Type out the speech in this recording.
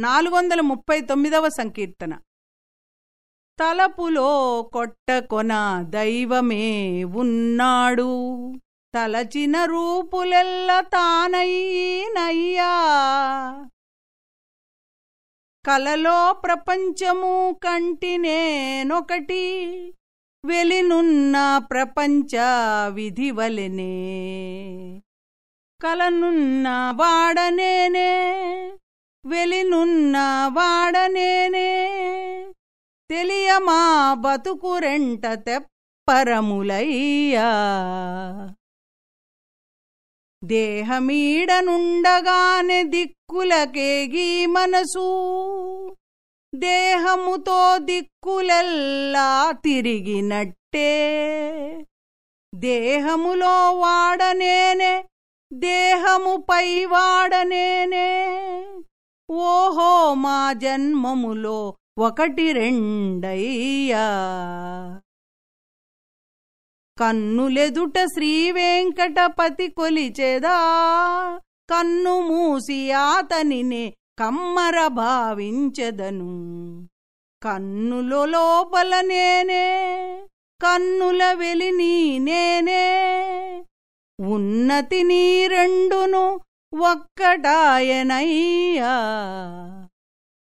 నాలుగు వందల ముప్పై తొమ్మిదవ సంకీర్తన. తలపులో కొట్టకొన దైవమే ఉన్నాడు. తలచిన రూపులెల్ల తానయ్యనయ్యా. కలలో ప్రపంచము కంటినేనొకటి వెలినున్న ప్రపంచ విధివలెనే. కలనున్న వాడనేనే వెలినున్న వాడనేనే. తెలియమా బతుకు రెంట తెప్పరములయ్యా. దేహమీడనుండగానే దిక్కులకేగి మనసు. దేహముతో దిక్కులెల్లా తిరిగినట్టే. దేహములో వాడనేనే దేహముపై వాడనేనే. ఓహో మా జన్మములో ఒకటి రెండయ్యా. కన్నులెదుట శ్రీవేంకటపతి కొలిచెదా. కన్ను మూసి అతనినే కమ్మర భావించెదను. కన్నుల లోపల నేనే కన్నుల వెలి నేనే. ఉన్నతి నీ రెండు ఒక్కటాయనయ్యా